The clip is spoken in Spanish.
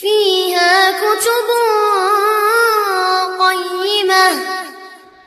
Sí.